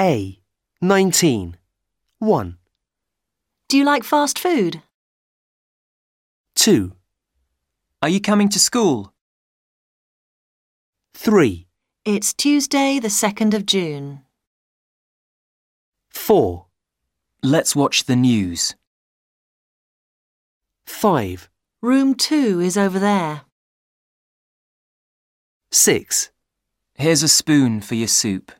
A. 19. 1. Do you like fast food? 2. Are you coming to school? 3. It's Tuesday, the 2nd of June. 4. Let's watch the news. 5. Room 2 is over there. 6. Here's a spoon for your soup.